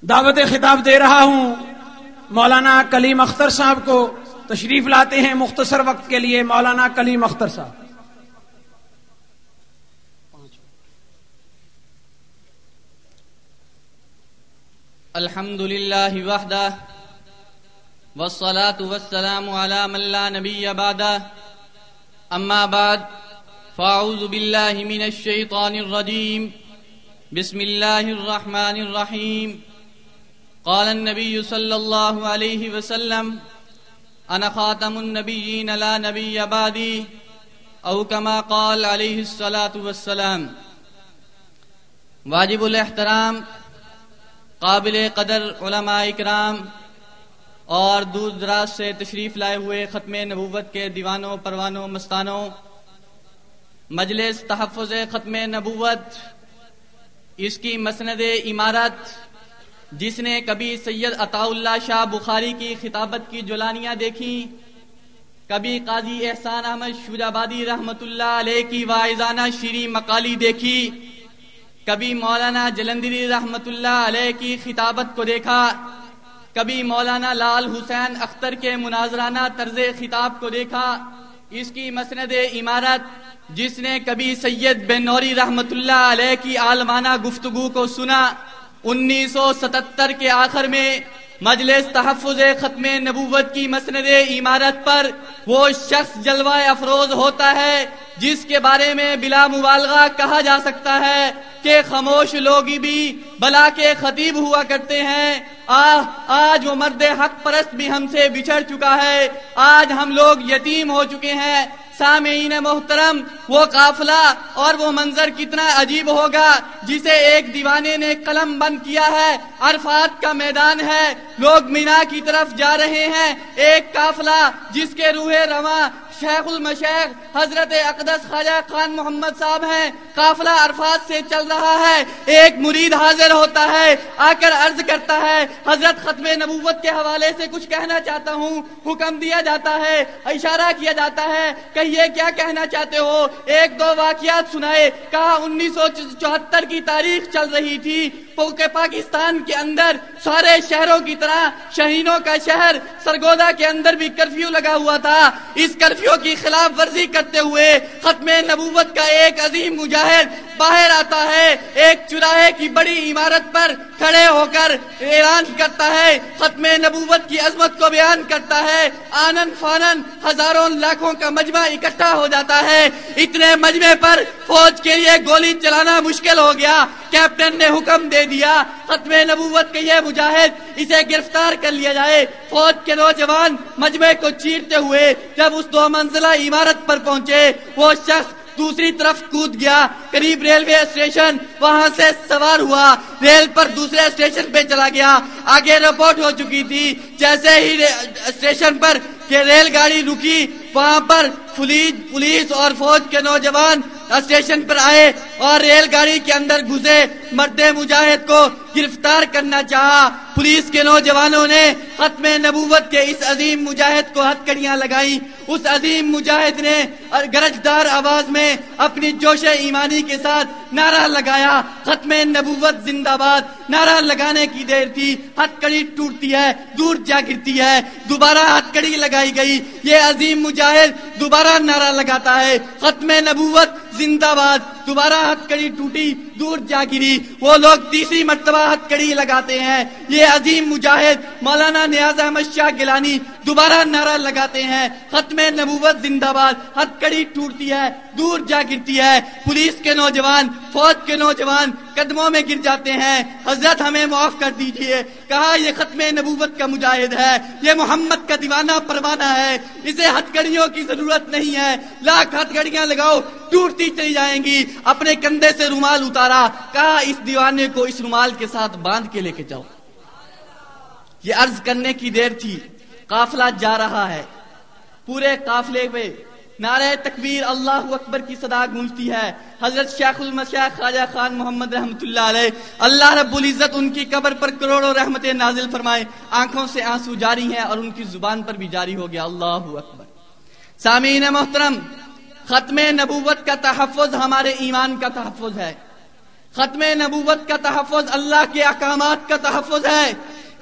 دعوت خطاب دے رہا ہوں۔ مولانا کلیم اختر صاحب کو تشریف لاتے ہیں مختصر وقت کے لیے۔ مولانا کلیم اختر صاحب۔ الحمد لله وحده والصلاة والسلام على من لا نبي بعده أما بعد فأعوذ بالله من الشيطان الرجيم بسم الله الرحمن الرحيم قال النبي صلى الله عليه وسلم، أنا خاتم النبيين، لا نبي بعدي. أو كما قال عليه الصلاة والسلام، واجب الاحترام، قابل قدر علماء اکرام اور دور دراز سے تشریف لائے ہوئے ختم نبوت کے دیوانوں، پروانوں، مستانوں، مجلس تحفظ ختم نبوت، اس کی مسند عمارت جس نے کبھی سید عطا اللہ شاہ بخاری کی خطابت کی جولانیاں دیکھی کبھی قاضی احسان احمد شوجابادی رحمت اللہ علیہ کی واعظانہ شیری مقالی دیکھی، کبھی مولانا جلندری رحمت اللہ علیہ کی خطابت کو دیکھا، کبھی مولانا لال حسین اختر کے مناظرانہ طرز خطاب کو دیکھا، اس کی مسند عمارت جس نے کبھی سید بن نوری رحمت اللہ علیہ کی عالمانہ گفتگو کو سنا۔ انیس سو ستتر کے آخر میں مجلس تحفظ ختم نبوت کی مسند عمارت پر وہ شخص جلوہ افروز ہوتا ہے، جس کے بارے میں بلا مبالغہ کہا جا سکتا ہے کہ خاموش لوگ بھی بلا کے خطیب ہوا کرتے ہیں۔ آہ، آج وہ مرد حق پرست بھی ہم سے بچھڑ چکا ہے۔ آج ہم لوگ یتیم ہو چکے ہیں۔ سامعین محترم، وہ قافلہ اور وہ منظر کتنا عجیب ہوگا، جسے ایک دیوانے نے قلم بند کیا ہے، عرفات کا میدان ہے، لوگ مینا کی طرف جا رہے ہیں، ایک قافلہ جس کے روح رواں شیخ المشیخ حضرت اقدس خواجہ خان محمد صاحب ہیں، قافلہ عرفات سے چل رہا ہے، ایک مرید حاضر ہوتا ہے، آ کر عرض کرتا ہے، حضرت ختم نبوت کے حوالے سے کچھ کہنا چاہتا ہوں، حکم دیا جاتا ہے، اشارہ کیا جاتا ہے کہ یہ کیا کہنا چاہتے ہو؟ ایک دو واقعات سنائے، کہا انیس سو چوہتر کی تاریخ چل رہی تھی۔ پاکستان کے اندر سارے شہروں کی طرح شہینوں کا شہر سرگودا کے اندر بھی کرفیو لگا ہوا تھا اس کرفیو کی خلاف ورزی کرتے ہوئے ختم نبوت کا ایک عظیم مجاہد باہر آتا ہے ایک چراہے کی بڑی عمارت پر کھڑے ہو کر اعلان کرتا ہے ختم نبوت کی عظمت کو بیان کرتا ہے آنند فانن ہزاروں لاکھوں کا مجمع اکٹھا ہو جاتا ہے اتنے مجمع پر فوج کے لیے گولی چلانا مشکل ہو گیا کیپٹن نے حکم دے دیا، ختم نبوت کے یہ مجاہد اسے گرفتار کر لیا جائے۔ فوج کے نوجوان مجمع کو چیرتے ہوئے جب اس دو منزلہ عمارت پر پہنچے، وہ شخص دوسری طرف کود گیا۔ قریب ریلوے اسٹیشن وہاں سے سوار ہوا، ریل پر دوسرے اسٹیشن پہ چلا گیا۔ آگے رپورٹ ہو چکی تھی، جیسے ہی اسٹیشن پر کہ ریل گاڑی رکی، وہاں پر پولیس اور فوج کے نوجوان اسٹیشن پر آئے۔ اور ریل گاڑی کے اندر گھسے مرد مجاہد کو گرفتار کرنا چاہا۔ پولیس کے نوجوانوں نے ختم نبوت کے اس عظیم مجاہد کو ہتھ کڑیاں لگائی اس عظیم مجاہد نے گرجدار آواز میں اپنی جوش ایمانی کے ساتھ نعرہ لگایا۔ ختم نبوت زندہ باد۔ نعرہ لگانے کی دیر تھی۔ ہتھ کڑی ٹوٹتی ہے، دور جا گرتی ہے۔ دوبارہ ہتھ کڑی لگائی گئی۔ یہ عظیم مجاہد دوبارہ نعرہ لگاتا ہے۔ ختم نبوت زندہ باد۔ دوبارہ ہتھ کڑی ٹوٹی، دور جا گری۔ وہ لوگ تیسری مرتبہ ہتھ کڑی لگاتے ہیں۔ یہ عظیم مجاہد مولانا نیاز احمد شاہ گلانی دوبارہ نعرہ لگاتے ہیں۔ ختم نبوت زندہ باد، ہتھ کڑی ٹوٹتی ہے، دور جا گرتی ہے۔ پولیس کے نوجوان، فوج کے نوجوان قدموں میں گر جاتے ہیں۔ حضرت ہمیں معاف کر دیجیے۔ کہا، یہ ختم نبوت کا مجاہد ہے، یہ محمد کا دیوانہ پروانہ ہے، اسے ہتھ کڑیوں کی ضرورت نہیں ہے۔ لاکھ ہتھ کڑیاں لگاؤ، ٹوٹتی چلی جائیں گی۔ اپنے کندھے سے رومال اتارا۔ کہا، اس دیوانے کو اس رومال کے ساتھ باندھ کے لے کے جاؤ۔ یہ عرض کرنے کی دیر تھی۔ قافلہ جا رہا ہے۔ پورے قافلے میں نعرہ تکبیر اللہ اکبر کی صدا گونجتی ہے۔ حضرت شیخ المشیخ خواجہ خان محمد رحمت اللہ علیہ، اللہ رب العزت ان کی قبر پر کروڑوں رحمت نازل فرمائے۔ آنکھوں سے آنسو جاری ہیں اور ان کی زبان پر بھی جاری ہو گیا۔ اللہ اکبر۔ سامعین محترم، ختم نبوت کا تحفظ ہمارے ایمان کا تحفظ ہے۔ ختم نبوت کا تحفظ اللہ کے احکامات کا تحفظ ہے۔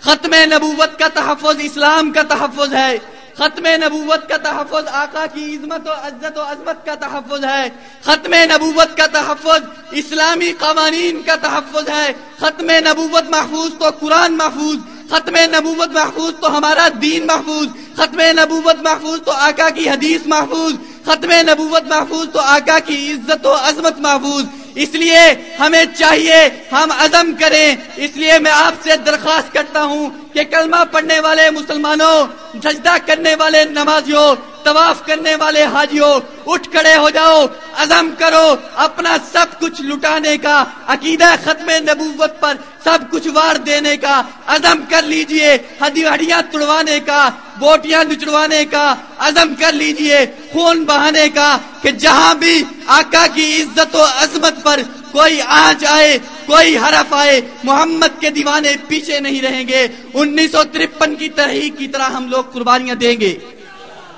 ختم نبوت کا تحفظ اسلام کا تحفظ ہے۔ ختم نبوت کا تحفظ، آقا کی عظمت و عزت و عظمت کا تحفظ ہے۔ ختم نبوت کا تحفظ، اسلامی قوانین کا تحفظ ہے۔ ختم نبوت محفوظ تو قرآن محفوظ۔ ختم نبوت محفوظ تو ہمارا دین محفوظ۔ ختم نبوت محفوظ تو آقا کی حدیث محفوظ۔ ختم نبوت محفوظ تو آقا کی عزت و عظمت محفوظ۔ اس لیے ہمیں چاہیے، ہم عزم کریں۔ اس لیے میں آپ سے درخواست کرتا ہوں کہ کلمہ پڑھنے والے مسلمانوں سجدہ کرنے والے نمازیوں طواف کرنے والے حاجیوں اٹھ کھڑے ہو جاؤ، عزم کرو، اپنا سب کچھ لٹانے کا، عقیدہ ختم نبوت پر سب کچھ وار دینے کا، عزم کر لیجیے، ہڈی ہڈیاں توڑوانے کا، بوٹیاں نچڑوانے کا، عزم کر لیجیے، خون بہانے کا کہ جہاں بھی آقا کی عزت و عظمت پر کوئی آج آئے کوئی حرف آئے محمد کے دیوانے پیچھے نہیں رہیں گے۔ انیس سو ترپن کی تحریک کی طرح ہم لوگ قربانیاں دیں گے۔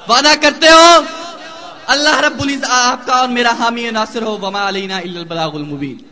وعدہ کرتے ہو۔ اللہ رب العزت آپ کا اور میرا حامی ناصر ہو۔ وما علینا الا البلاغ المبین۔